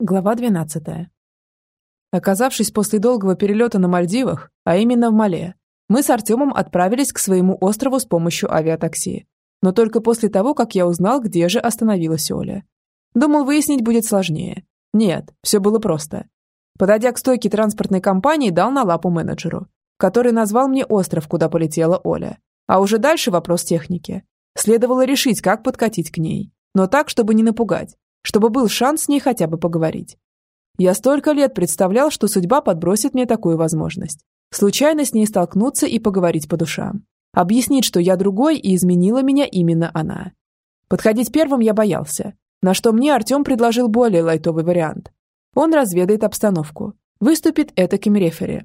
Глава 12. Оказавшись после долгого перелета на Мальдивах, а именно в Мале, мы с Артемом отправились к своему острову с помощью авиатакси. Но только после того, как я узнал, где же остановилась Оля. Думал, выяснить будет сложнее. Нет, все было просто. Подойдя к стойке транспортной компании, дал на лапу менеджеру, который назвал мне остров, куда полетела Оля. А уже дальше вопрос техники. Следовало решить, как подкатить к ней. Но так, чтобы не напугать, чтобы был шанс с ней хотя бы поговорить. Я столько лет представлял, что судьба подбросит мне такую возможность. Случайно с ней столкнуться и поговорить по душам. Объяснить, что я другой и изменила меня именно она. Подходить первым я боялся, на что мне Артем предложил более лайтовый вариант. Он разведает обстановку, выступит этаким рефери.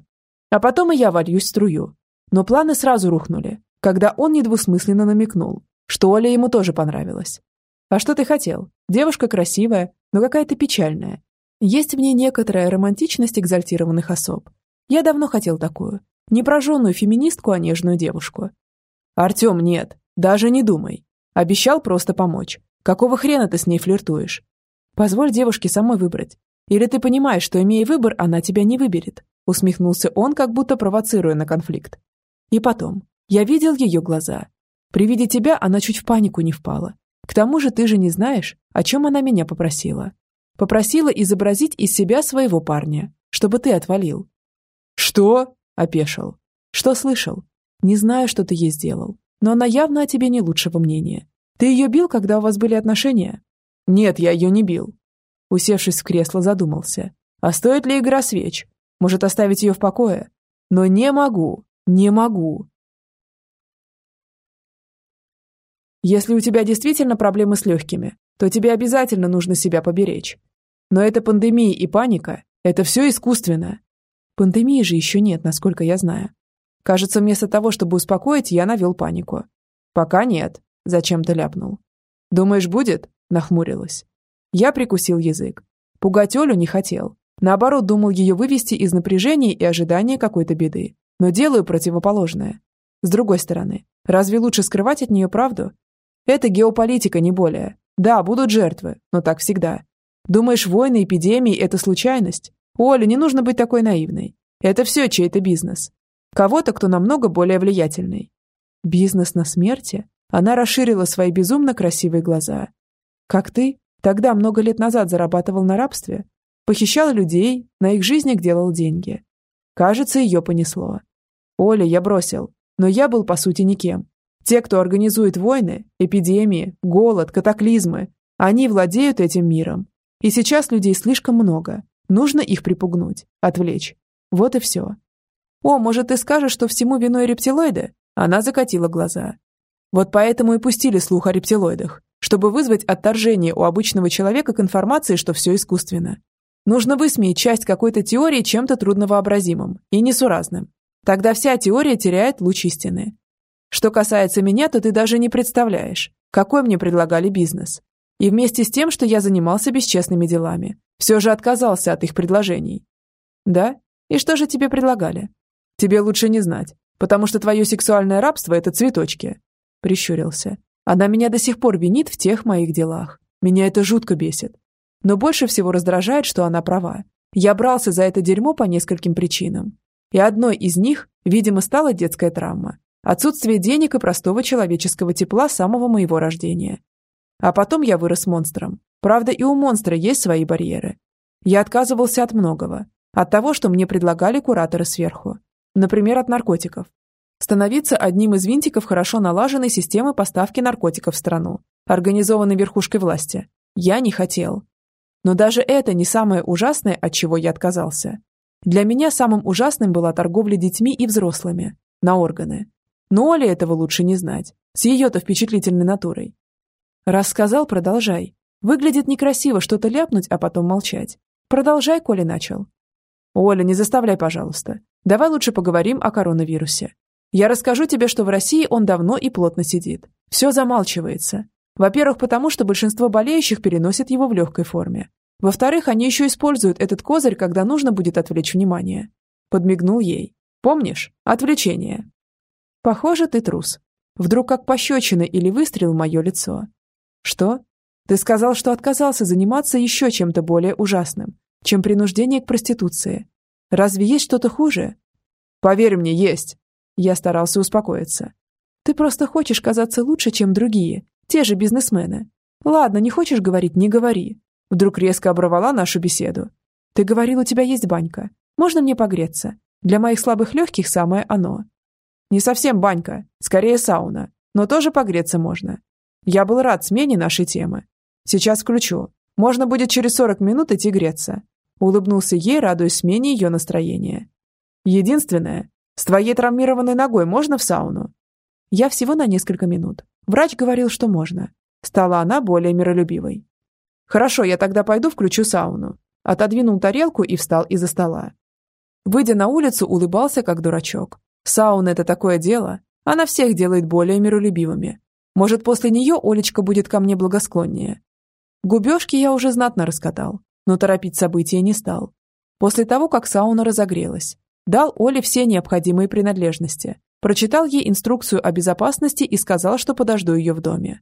А потом и я вольюсь в струю. Но планы сразу рухнули, когда он недвусмысленно намекнул, что Оля ему тоже понравилась. А что ты хотел? Девушка красивая, но какая-то печальная. Есть в ней некоторая романтичность экзальтированных особ. Я давно хотел такую. Не прожженную феминистку, а нежную девушку. Артем, нет. Даже не думай. Обещал просто помочь. Какого хрена ты с ней флиртуешь? Позволь девушке самой выбрать. Или ты понимаешь, что, имея выбор, она тебя не выберет?» Усмехнулся он, как будто провоцируя на конфликт. И потом, я видел ее глаза. При виде тебя она чуть в панику не впала. К тому же ты же не знаешь, о чем она меня попросила. Попросила изобразить из себя своего парня, чтобы ты отвалил. Что? Опешил. Что слышал? Не знаю, что ты ей сделал, но она явно о тебе не лучшего мнения. Ты ее бил, когда у вас были отношения? Нет, я ее не бил. Усевшись в кресло, задумался. А стоит ли игра свеч? Может, оставить ее в покое? Но не могу, не могу. Если у тебя действительно проблемы с легкими, то тебе обязательно нужно себя поберечь. Но это пандемия и паника – это все искусственно. Пандемии же еще нет, насколько я знаю. Кажется, вместо того, чтобы успокоить, я навел панику. Пока нет, зачем-то ляпнул. Думаешь, будет? Нахмурилась. Я прикусил язык. Пугать Олю не хотел. Наоборот, думал ее вывести из напряжения и ожидания какой-то беды. Но делаю противоположное. С другой стороны, разве лучше скрывать от нее правду, это геополитика, не более. Да, будут жертвы, но так всегда. Думаешь, войны, эпидемии – это случайность? Оля, не нужно быть такой наивной. Это все чей-то бизнес. Кого-то, кто намного более влиятельный. Бизнес на смерти? Она расширила свои безумно красивые глаза. Как ты? Тогда, много лет назад, зарабатывал на рабстве? Похищал людей, на их жизнях делал деньги. Кажется, ее понесло. Оля, я бросил. Но я был, по сути, никем. Те, кто организует войны, эпидемии, голод, катаклизмы, они владеют этим миром. И сейчас людей слишком много. Нужно их припугнуть, отвлечь. Вот и все. О, может, ты скажешь, что всему виной рептилоиды? Она закатила глаза. Вот поэтому и пустили слух о рептилоидах, чтобы вызвать отторжение у обычного человека к информации, что все искусственно. Нужно высмеять часть какой-то теории чем-то трудновообразимым и несуразным. Тогда вся теория теряет луч истины. Что касается меня, то ты даже не представляешь, какой мне предлагали бизнес. И вместе с тем, что я занимался бесчестными делами, все же отказался от их предложений. Да? И что же тебе предлагали? Тебе лучше не знать, потому что твое сексуальное рабство – это цветочки. Прищурился. Она меня до сих пор винит в тех моих делах. Меня это жутко бесит. Но больше всего раздражает, что она права. Я брался за это дерьмо по нескольким причинам. И одной из них, видимо, стала детская травма. Отсутствие денег и простого человеческого тепла самого моего рождения. А потом я вырос монстром. Правда, и у монстра есть свои барьеры. Я отказывался от многого. От того, что мне предлагали кураторы сверху. Например, от наркотиков. Становиться одним из винтиков хорошо налаженной системы поставки наркотиков в страну, организованной верхушкой власти. Я не хотел. Но даже это не самое ужасное, от чего я отказался. Для меня самым ужасным была торговля детьми и взрослыми. На органы. Но Оле этого лучше не знать, с ее-то впечатлительной натурой. Рассказал, продолжай. Выглядит некрасиво что-то ляпнуть, а потом молчать. Продолжай, Коля начал. Оля, не заставляй, пожалуйста. Давай лучше поговорим о коронавирусе. Я расскажу тебе, что в России он давно и плотно сидит. Все замалчивается. Во-первых, потому что большинство болеющих переносят его в легкой форме. Во-вторых, они еще используют этот козырь, когда нужно будет отвлечь внимание. Подмигнул ей. Помнишь? Отвлечение. Похоже, ты трус. Вдруг как пощечина или выстрел в мое лицо. Что? Ты сказал, что отказался заниматься еще чем-то более ужасным, чем принуждение к проституции. Разве есть что-то хуже? Поверь мне, есть. Я старался успокоиться. Ты просто хочешь казаться лучше, чем другие, те же бизнесмены. Ладно, не хочешь говорить, не говори. Вдруг резко оборвала нашу беседу. Ты говорил, у тебя есть банька. Можно мне погреться? Для моих слабых легких самое оно. Не совсем банька, скорее сауна, но тоже погреться можно. Я был рад смене нашей темы. Сейчас включу. Можно будет через 40 минут идти греться. Улыбнулся ей, радуясь смене ее настроения. Единственное, с твоей травмированной ногой можно в сауну? Я всего на несколько минут. Врач говорил, что можно. Стала она более миролюбивой. Хорошо, я тогда пойду включу сауну. Отодвинул тарелку и встал из-за стола. Выйдя на улицу, улыбался, как дурачок. Сауна – это такое дело. Она всех делает более миролюбивыми. Может, после нее Олечка будет ко мне благосклоннее. Губежки я уже знатно раскатал, но торопить события не стал. После того, как сауна разогрелась, дал Оле все необходимые принадлежности, прочитал ей инструкцию о безопасности и сказал, что подожду ее в доме.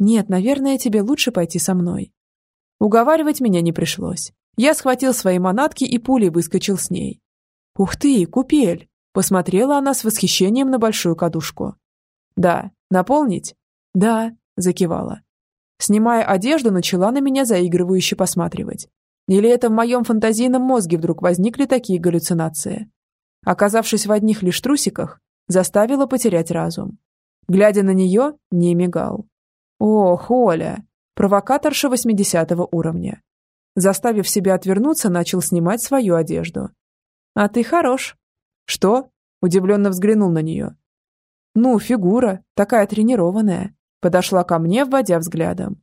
«Нет, наверное, тебе лучше пойти со мной». Уговаривать меня не пришлось. Я схватил свои манатки и пулей выскочил с ней. «Ух ты, купель!» Посмотрела она с восхищением на большую кадушку. «Да, наполнить?» «Да», закивала. Снимая одежду, начала на меня заигрывающе посматривать. Или это в моем фантазийном мозге вдруг возникли такие галлюцинации? Оказавшись в одних лишь трусиках, заставила потерять разум. Глядя на нее, не мигал. «Ох, Оля!» Провокаторша 80 уровня. Заставив себя отвернуться, начал снимать свою одежду. «А ты хорош». «Что?» Удивленно взглянул на нее. «Ну, фигура, такая тренированная подошла ко мне, вводя взглядом.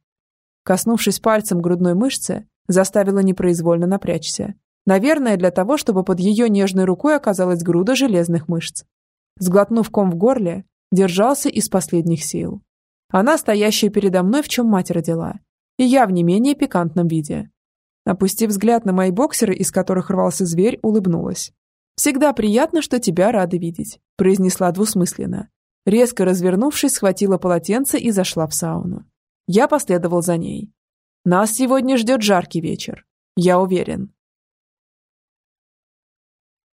Коснувшись пальцем грудной мышцы, заставила непроизвольно напрячься. Наверное, для того, чтобы под ее нежной рукой оказалась груда железных мышц. Сглотнув ком в горле, держался из последних сил. Она, стоящая передо мной, в чем мать родила. И я в не менее пикантном виде. Опустив взгляд на мои боксеры, из которых рвался зверь, улыбнулась. «Всегда приятно, что тебя рады видеть», – произнесла двусмысленно, Резко развернувшись, схватила полотенце и зашла в сауну. Я последовал за ней. Нас сегодня ждет жаркий вечер. Я уверен.